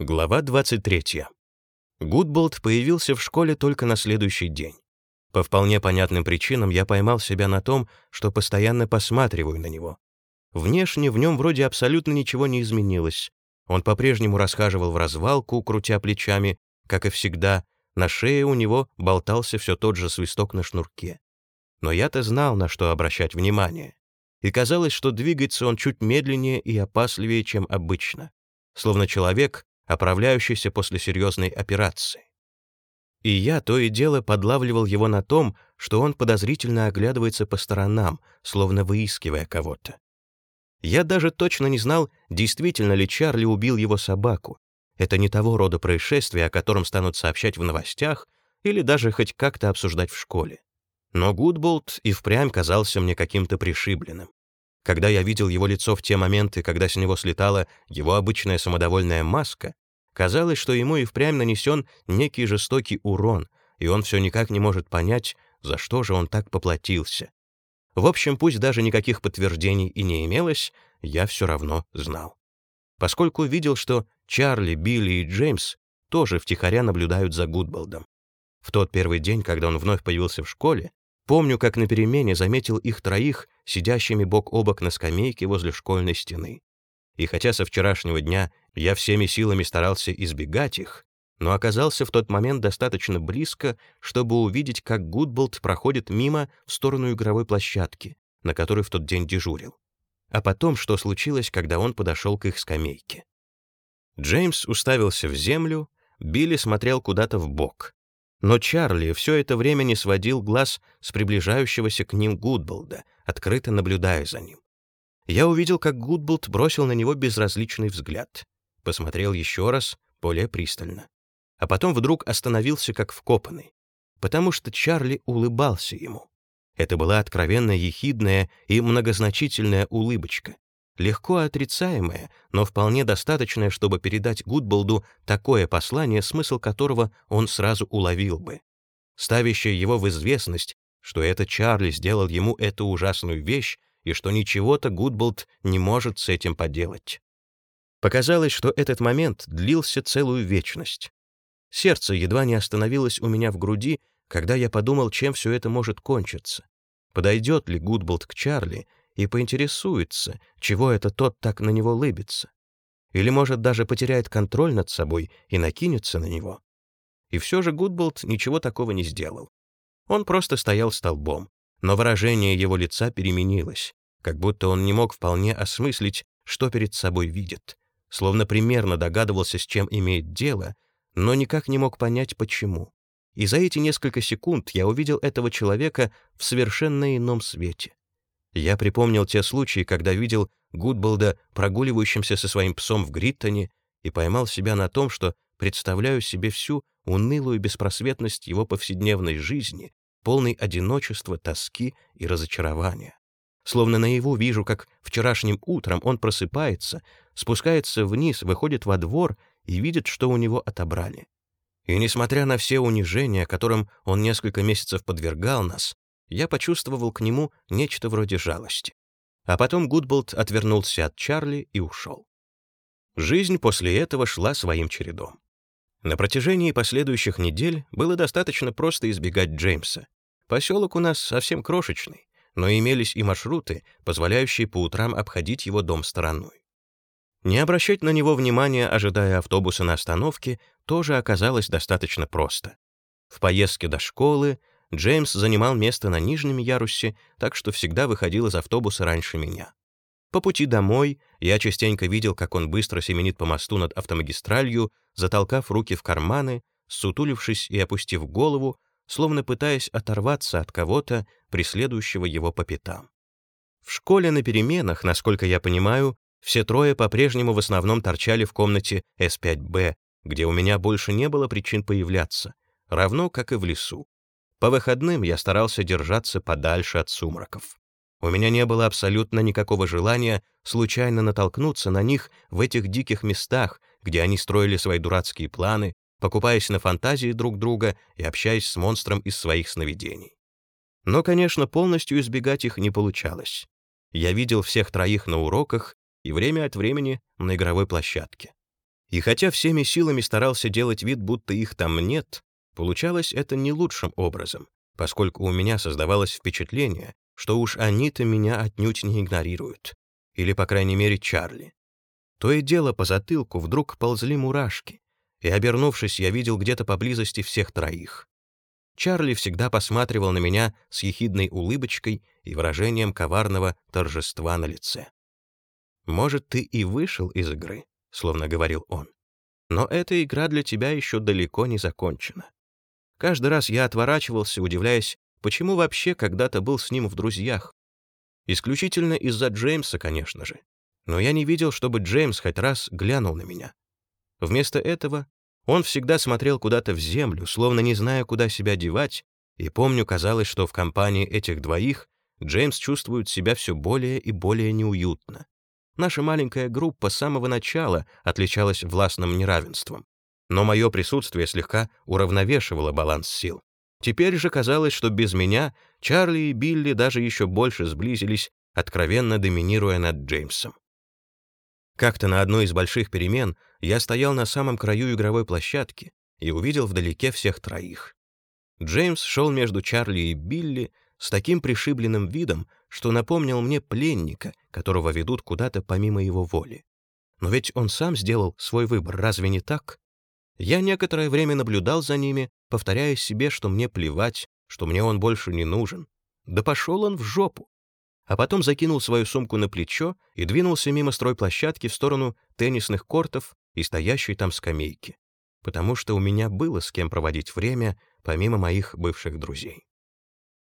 Глава 23. Гудболт появился в школе только на следующий день. По вполне понятным причинам я поймал себя на том, что постоянно посматриваю на него. Внешне в нем вроде абсолютно ничего не изменилось. Он по-прежнему расхаживал в развалку, крутя плечами, как и всегда. На шее у него болтался все тот же свисток на шнурке. Но я-то знал, на что обращать внимание. И казалось, что двигается он чуть медленнее и опасливее, чем обычно. Словно человек, оправляющийся после серьезной операции. И я то и дело подлавливал его на том, что он подозрительно оглядывается по сторонам, словно выискивая кого-то. Я даже точно не знал, действительно ли Чарли убил его собаку. Это не того рода происшествие, о котором станут сообщать в новостях или даже хоть как-то обсуждать в школе. Но Гудболт и впрямь казался мне каким-то пришибленным. Когда я видел его лицо в те моменты, когда с него слетала его обычная самодовольная маска, казалось, что ему и впрямь нанесен некий жестокий урон, и он все никак не может понять, за что же он так поплатился. В общем, пусть даже никаких подтверждений и не имелось, я все равно знал. Поскольку видел, что Чарли, Билли и Джеймс тоже втихаря наблюдают за Гудболдом. В тот первый день, когда он вновь появился в школе, Помню, как на перемене заметил их троих, сидящими бок о бок на скамейке возле школьной стены. И хотя со вчерашнего дня я всеми силами старался избегать их, но оказался в тот момент достаточно близко, чтобы увидеть, как Гудболт проходит мимо в сторону игровой площадки, на которой в тот день дежурил. А потом, что случилось, когда он подошел к их скамейке. Джеймс уставился в землю, Билли смотрел куда-то в бок. Но Чарли все это время не сводил глаз с приближающегося к ним Гудболда, открыто наблюдая за ним. Я увидел, как Гудболд бросил на него безразличный взгляд. Посмотрел еще раз, более пристально. А потом вдруг остановился как вкопанный, потому что Чарли улыбался ему. Это была откровенно ехидная и многозначительная улыбочка, легко отрицаемое, но вполне достаточное, чтобы передать Гудболду такое послание, смысл которого он сразу уловил бы, ставящее его в известность, что это Чарли сделал ему эту ужасную вещь и что ничего-то Гудболд не может с этим поделать. Показалось, что этот момент длился целую вечность. Сердце едва не остановилось у меня в груди, когда я подумал, чем все это может кончиться. Подойдет ли Гудболд к Чарли и поинтересуется, чего это тот так на него лыбится. Или, может, даже потеряет контроль над собой и накинется на него. И все же Гудболт ничего такого не сделал. Он просто стоял столбом, но выражение его лица переменилось, как будто он не мог вполне осмыслить, что перед собой видит, словно примерно догадывался, с чем имеет дело, но никак не мог понять, почему. И за эти несколько секунд я увидел этого человека в совершенно ином свете. Я припомнил те случаи, когда видел Гудболда прогуливающимся со своим псом в Гриттоне и поймал себя на том, что представляю себе всю унылую беспросветность его повседневной жизни, полной одиночества, тоски и разочарования. Словно наяву вижу, как вчерашним утром он просыпается, спускается вниз, выходит во двор и видит, что у него отобрали. И несмотря на все унижения, которым он несколько месяцев подвергал нас, я почувствовал к нему нечто вроде жалости. А потом Гудболт отвернулся от Чарли и ушел. Жизнь после этого шла своим чередом. На протяжении последующих недель было достаточно просто избегать Джеймса. Поселок у нас совсем крошечный, но имелись и маршруты, позволяющие по утрам обходить его дом стороной. Не обращать на него внимания, ожидая автобуса на остановке, тоже оказалось достаточно просто. В поездке до школы Джеймс занимал место на нижнем ярусе, так что всегда выходил из автобуса раньше меня. По пути домой я частенько видел, как он быстро семенит по мосту над автомагистралью, затолкав руки в карманы, сутулившись и опустив голову, словно пытаясь оторваться от кого-то, преследующего его по пятам. В школе на переменах, насколько я понимаю, все трое по-прежнему в основном торчали в комнате С5Б, где у меня больше не было причин появляться, равно как и в лесу. По выходным я старался держаться подальше от сумраков. У меня не было абсолютно никакого желания случайно натолкнуться на них в этих диких местах, где они строили свои дурацкие планы, покупаясь на фантазии друг друга и общаясь с монстром из своих сновидений. Но, конечно, полностью избегать их не получалось. Я видел всех троих на уроках и время от времени на игровой площадке. И хотя всеми силами старался делать вид, будто их там нет, получалось это не лучшим образом, поскольку у меня создавалось впечатление, что уж они-то меня отнюдь не игнорируют. Или, по крайней мере, Чарли. То и дело по затылку вдруг ползли мурашки, и, обернувшись, я видел где-то поблизости всех троих. Чарли всегда посматривал на меня с ехидной улыбочкой и выражением коварного торжества на лице. «Может, ты и вышел из игры», — словно говорил он. «Но эта игра для тебя еще далеко не закончена». Каждый раз я отворачивался, удивляясь, почему вообще когда-то был с ним в друзьях. Исключительно из-за Джеймса, конечно же. Но я не видел, чтобы Джеймс хоть раз глянул на меня. Вместо этого он всегда смотрел куда-то в землю, словно не зная, куда себя девать, и помню, казалось, что в компании этих двоих Джеймс чувствует себя все более и более неуютно. Наша маленькая группа с самого начала отличалась властным неравенством. Но мое присутствие слегка уравновешивало баланс сил. Теперь же казалось, что без меня Чарли и Билли даже еще больше сблизились, откровенно доминируя над Джеймсом. Как-то на одной из больших перемен я стоял на самом краю игровой площадки и увидел вдалеке всех троих. Джеймс шел между Чарли и Билли с таким пришибленным видом, что напомнил мне пленника, которого ведут куда-то помимо его воли. Но ведь он сам сделал свой выбор, разве не так? Я некоторое время наблюдал за ними, повторяя себе, что мне плевать, что мне он больше не нужен. Да пошел он в жопу. А потом закинул свою сумку на плечо и двинулся мимо стройплощадки в сторону теннисных кортов и стоящей там скамейки, потому что у меня было с кем проводить время, помимо моих бывших друзей.